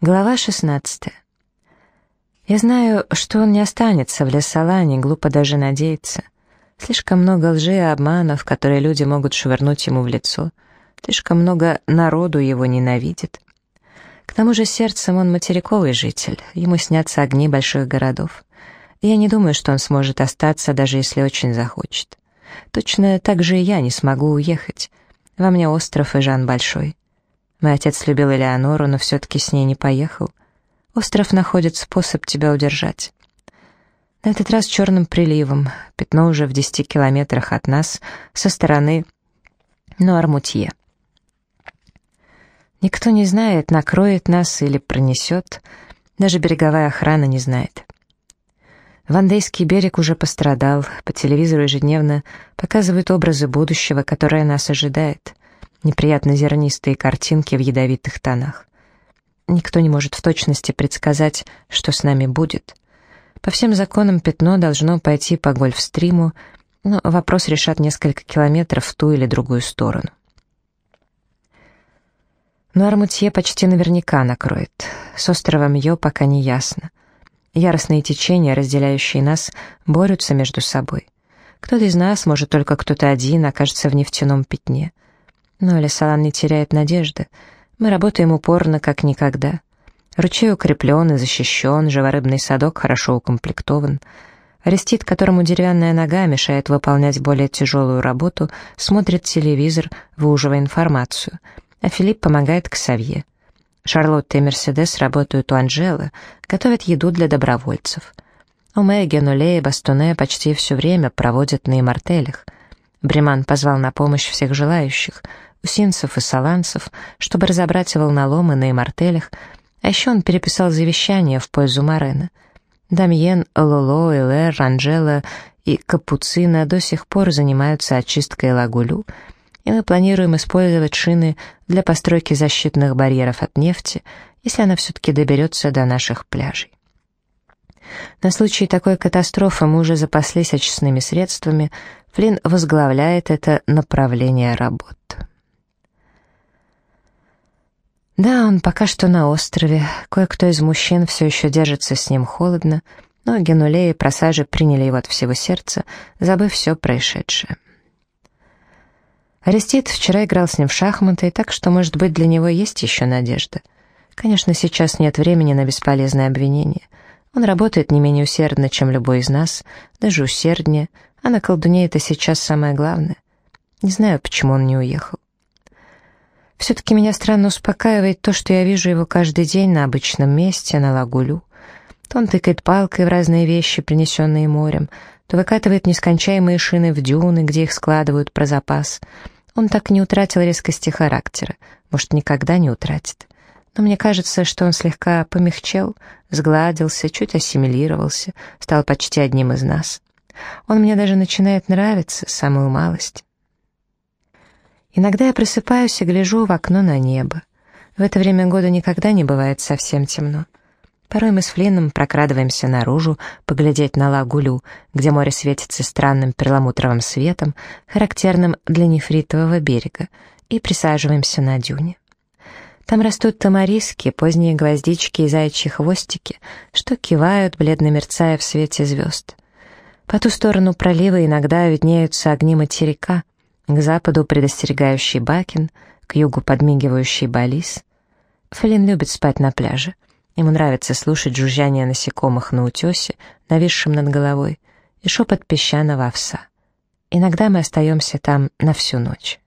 Глава 16. Я знаю, что он не останется в Лесолане, глупо даже надеяться. Слишком много лжи и обманов, которые люди могут швырнуть ему в лицо. Слишком много народу его ненавидит. К тому же сердцем он материковый житель, ему снятся огни больших городов. Я не думаю, что он сможет остаться, даже если очень захочет. Точно так же и я не смогу уехать. Во мне остров и Жан Большой. Мой отец любил Элеонору, но все-таки с ней не поехал. Остров находит способ тебя удержать. На этот раз черным приливом, пятно уже в десяти километрах от нас, со стороны Нуармутье. Никто не знает, накроет нас или пронесет, даже береговая охрана не знает. Вандейский берег уже пострадал, по телевизору ежедневно показывают образы будущего, которое нас ожидает неприятно зернистые картинки в ядовитых тонах. Никто не может в точности предсказать, что с нами будет. По всем законам пятно должно пойти по гольфстриму, но вопрос решат несколько километров в ту или другую сторону. Но Армутье почти наверняка накроет. С островом Йо пока не ясно. Яростные течения, разделяющие нас, борются между собой. Кто-то из нас, может только кто-то один, окажется в нефтяном пятне — но Лесалан не теряет надежды. Мы работаем упорно, как никогда. Ручей укреплен и защищен, живорыбный садок хорошо укомплектован. Арестит, которому деревянная нога мешает выполнять более тяжелую работу, смотрит телевизор, выуживая информацию, а Филипп помогает Ксавье. Шарлотта и Мерседес работают у Анжелы, готовят еду для добровольцев. У Мэгги, Нуле и Бастуне почти все время проводят на имартелях. Бреман позвал на помощь всех желающих — усинцев и саланцев, чтобы разобрать волноломы на имартелях, а еще он переписал завещание в пользу Марена. Дамьен, Лоло, Элэр, Анжела и Капуцина до сих пор занимаются очисткой лагулю, и мы планируем использовать шины для постройки защитных барьеров от нефти, если она все-таки доберется до наших пляжей. На случай такой катастрофы мы уже запаслись очистными средствами, Флинн возглавляет это направление работ. Да, он пока что на острове. Кое-кто из мужчин все еще держится с ним холодно, но Генуле и Просажи приняли его от всего сердца, забыв все происшедшее. Арестит вчера играл с ним в шахматы, так что, может быть, для него есть еще надежда. Конечно, сейчас нет времени на бесполезное обвинение. Он работает не менее усердно, чем любой из нас, даже усерднее, а на колдуне это сейчас самое главное. Не знаю, почему он не уехал. Все-таки меня странно успокаивает то, что я вижу его каждый день на обычном месте, на лагулю. То он тыкает палкой в разные вещи, принесенные морем, то выкатывает нескончаемые шины в дюны, где их складывают про запас. Он так не утратил резкости характера, может, никогда не утратит. Но мне кажется, что он слегка помягчел, сгладился, чуть ассимилировался, стал почти одним из нас. Он мне даже начинает нравиться, самую малость. Иногда я просыпаюсь и гляжу в окно на небо. В это время года никогда не бывает совсем темно. Порой мы с Флином прокрадываемся наружу, поглядеть на лагулю, где море светится странным перламутровым светом, характерным для нефритового берега, и присаживаемся на дюне. Там растут тамариски, поздние гвоздички и заячьи хвостики, что кивают, бледно мерцая в свете звезд. По ту сторону пролива иногда виднеются огни материка — к западу предостерегающий Бакин, к югу подмигивающий Балис. Флинн любит спать на пляже. Ему нравится слушать жужжание насекомых на утесе, нависшем над головой, и шепот песчаного овса. Иногда мы остаемся там на всю ночь.